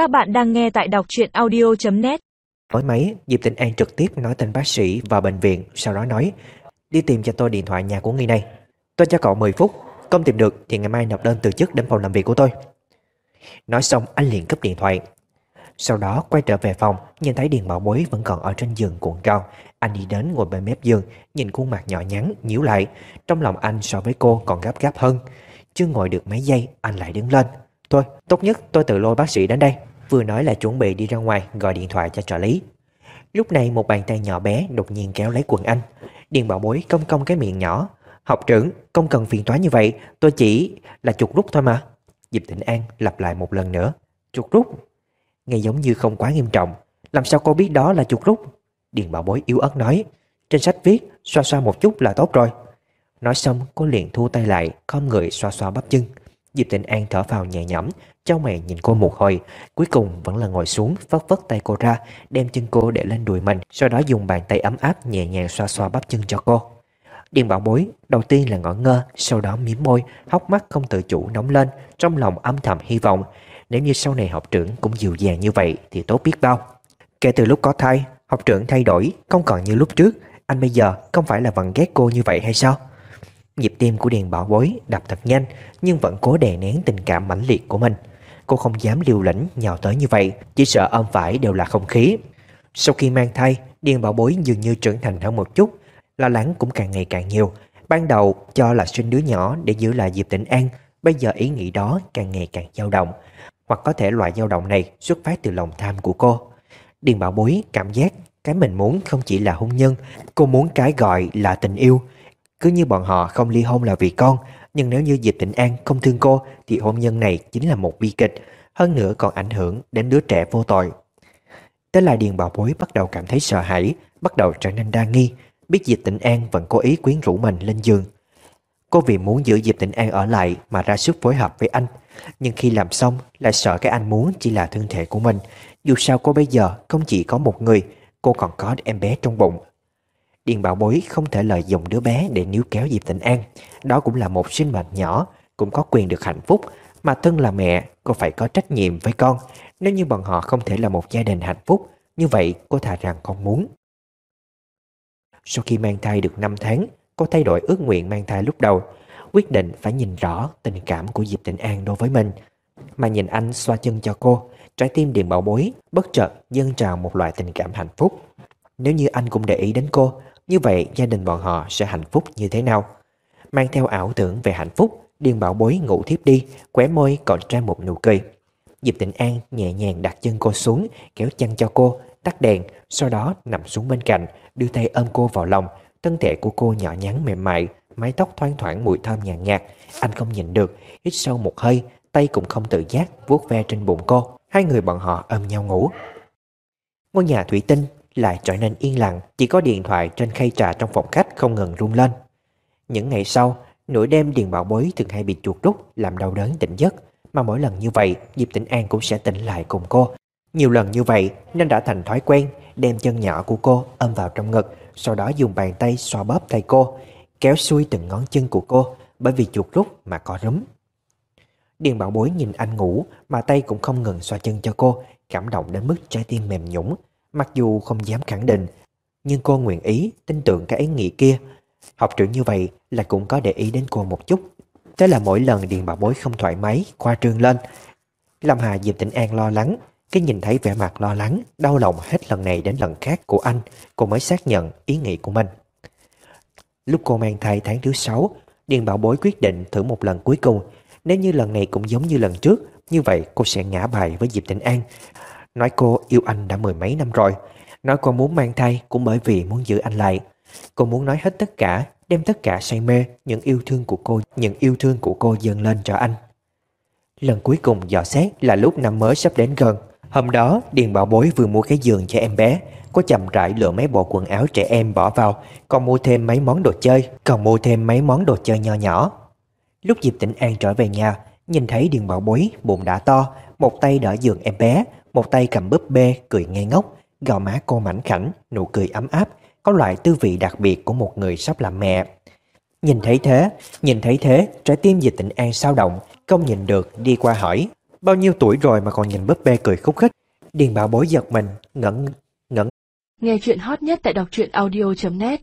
Các bạn đang nghe tại đọc truyện audio.net Nói máy, Diệp Tịnh An trực tiếp nói tên bác sĩ và bệnh viện, sau đó nói Đi tìm cho tôi điện thoại nhà của nghi này. Tôi cho cậu 10 phút, không tìm được thì ngày mai nộp đơn từ chức đến phòng làm việc của tôi. Nói xong anh liền cúp điện thoại. Sau đó quay trở về phòng, nhìn thấy Điền Bảo Bối vẫn còn ở trên giường cuộn tròn. Anh đi đến ngồi bên mép giường, nhìn khuôn mặt nhỏ nhắn, nhíu lại. Trong lòng anh so với cô còn gấp gáp hơn. Chưa ngồi được mấy giây, anh lại đứng lên. Thôi, tốt nhất tôi tự lôi bác sĩ đến đây. Vừa nói là chuẩn bị đi ra ngoài gọi điện thoại cho trợ lý. Lúc này một bàn tay nhỏ bé đột nhiên kéo lấy quần anh. Điền bảo bối cong cong cái miệng nhỏ. Học trưởng, không cần phiền toái như vậy, tôi chỉ là chuột rút thôi mà. Diệp tĩnh An lặp lại một lần nữa. Chuột rút? Nghe giống như không quá nghiêm trọng. Làm sao cô biết đó là chuột rút? Điền bảo bối yếu ớt nói. Trên sách viết, xoa xoa một chút là tốt rồi. Nói xong, cô liền thu tay lại, khom người xoa xoa bắp chân. Diệp Tịnh An thở vào nhẹ nhõm, trao mày nhìn cô một hồi. Cuối cùng vẫn là ngồi xuống vắt vất tay cô ra Đem chân cô để lên đùi mình Sau đó dùng bàn tay ấm áp nhẹ nhàng xoa xoa bắp chân cho cô. Điền bảo bối Đầu tiên là ngỡ ngơ Sau đó miếm môi Hóc mắt không tự chủ nóng lên Trong lòng âm thầm hy vọng. Nếu như sau này học trưởng cũng dịu dàng như vậy Thì tốt biết bao. Kể từ lúc có thai Học trưởng thay đổi Không còn như lúc trước. Anh bây giờ không phải là vẫn ghét cô như vậy hay sao? Nhịp tim của Điền Bảo Bối đập thật nhanh, nhưng vẫn cố đè nén tình cảm mãnh liệt của mình. Cô không dám liều lĩnh nhào tới như vậy, Chỉ sợ ôm phải đều là không khí. Sau khi mang thai, Điền bảo bối dường như trưởng thành hơn một chút, Lo lắng cũng càng ngày càng nhiều. Ban đầu, cho là sinh đứa nhỏ để giữ lại Diệp Tĩnh An, Bây giờ ý nghĩ đó càng ngày càng dao động. Hoặc có thể loại dao động này xuất phát từ lòng tham của cô. Điền bảo bối cảm giác cái mình muốn không chỉ là hôn nhân, Cô muốn cái gọi là tình yêu. Cứ như bọn họ không ly hôn là vì con nhưng nếu như Diệp Tịnh An không thương cô thì hôn nhân này chính là một bi kịch, hơn nữa còn ảnh hưởng đến đứa trẻ vô tội. Thế là Điền Bảo Bối bắt đầu cảm thấy sợ hãi, bắt đầu trở nên đa nghi, biết Diệp Tịnh An vẫn cố ý quyến rũ mình lên giường. Cô vì muốn giữ Diệp Tịnh An ở lại mà ra sức phối hợp với anh, nhưng khi làm xong lại sợ cái anh muốn chỉ là thân thể của mình. Dù sao cô bây giờ không chỉ có một người, cô còn có em bé trong bụng. Điền Bảo Bối không thể lợi dụng đứa bé để níu kéo Diệp Tịnh An. Đó cũng là một sinh mệnh nhỏ, cũng có quyền được hạnh phúc. Mà thân là mẹ, cô phải có trách nhiệm với con. Nếu như bọn họ không thể là một gia đình hạnh phúc, như vậy cô thà rằng con muốn. Sau khi mang thai được 5 tháng, cô thay đổi ước nguyện mang thai lúc đầu. Quyết định phải nhìn rõ tình cảm của Diệp Tịnh An đối với mình. Mà nhìn anh xoa chân cho cô, trái tim Điền Bảo Bối bất chợt dâng trào một loại tình cảm hạnh phúc. Nếu như anh cũng để ý đến cô, như vậy gia đình bọn họ sẽ hạnh phúc như thế nào? Mang theo ảo tưởng về hạnh phúc, Điền Bảo Bối ngủ thiếp đi, khóe môi còn ra một nụ cười. Diệp Tịnh An nhẹ nhàng đặt chân cô xuống, kéo chăn cho cô, tắt đèn, sau đó nằm xuống bên cạnh, đưa tay ôm cô vào lòng. Thân thể của cô nhỏ nhắn mềm mại, mái tóc thoang thoảng mùi thơm nhàn nhạt, nhạt. Anh không nhìn được, hít sâu một hơi, tay cũng không tự giác vuốt ve trên bụng cô. Hai người bọn họ ôm nhau ngủ. Ngôi nhà thủy tinh lại trở nên yên lặng, chỉ có điện thoại trên khay trà trong phòng khách không ngừng rung lên. Những ngày sau, nửa đêm Điền Bảo Bối thường hay bị chuột rút làm đau đớn tỉnh giấc, mà mỗi lần như vậy Diệp Tĩnh An cũng sẽ tỉnh lại cùng cô. Nhiều lần như vậy nên đã thành thói quen đem chân nhỏ của cô ôm vào trong ngực, sau đó dùng bàn tay xoa bóp tay cô, kéo xuôi từng ngón chân của cô bởi vì chuột rút mà có rúm. Điền Bảo Bối nhìn anh ngủ mà tay cũng không ngừng xoa chân cho cô, cảm động đến mức trái tim mềm nhũng. Mặc dù không dám khẳng định, nhưng cô nguyện ý tin tưởng cái ý nghĩ kia. Học trưởng như vậy là cũng có để ý đến cô một chút. Thế là mỗi lần Điền Bảo Bối không thoải mái, khoa trương lên. Lâm Hà Diệp Tĩnh An lo lắng, cái nhìn thấy vẻ mặt lo lắng, đau lòng hết lần này đến lần khác của anh, cô mới xác nhận ý nghĩ của mình. Lúc cô mang thai tháng thứ sáu, Điền Bảo Bối quyết định thử một lần cuối cùng. Nếu như lần này cũng giống như lần trước, như vậy cô sẽ ngã bài với Diệp Tĩnh An. Nói cô yêu anh đã mười mấy năm rồi. Nói cô muốn mang thai cũng bởi vì muốn giữ anh lại. Cô muốn nói hết tất cả, Đem tất cả say mê, Những yêu thương của cô, Những yêu thương của cô dâng lên cho anh. Lần cuối cùng dò xét là lúc năm mới sắp đến gần. Hôm đó, Điền Bảo Bối vừa mua cái giường cho em bé. Cô chậm rãi lựa mấy bộ quần áo trẻ em bỏ vào, Còn mua thêm mấy món đồ chơi, Còn mua thêm mấy món đồ chơi nho nhỏ. Lúc Diệp Tĩnh An trở về nhà, Nhìn thấy Điền Bảo Bối bụng đã to, Một tay đỡ giường em bé một tay cầm búp bê cười ngây ngốc. Gò má cô mảnh khảnh Nụ cười ấm áp. Có loại tư vị đặc biệt của một người sắp làm mẹ. Nhìn thấy thế Nhìn thấy thế Trái tim dịch tịnh an sao động Không nhìn được đi qua hỏi Bao nhiêu tuổi rồi mà còn nhìn búp bê cười khúc khích. Điền bảo bối giật mình, ngẩn ngẩn. Nghe chuyện hot nhất tại đọc truyện audio.net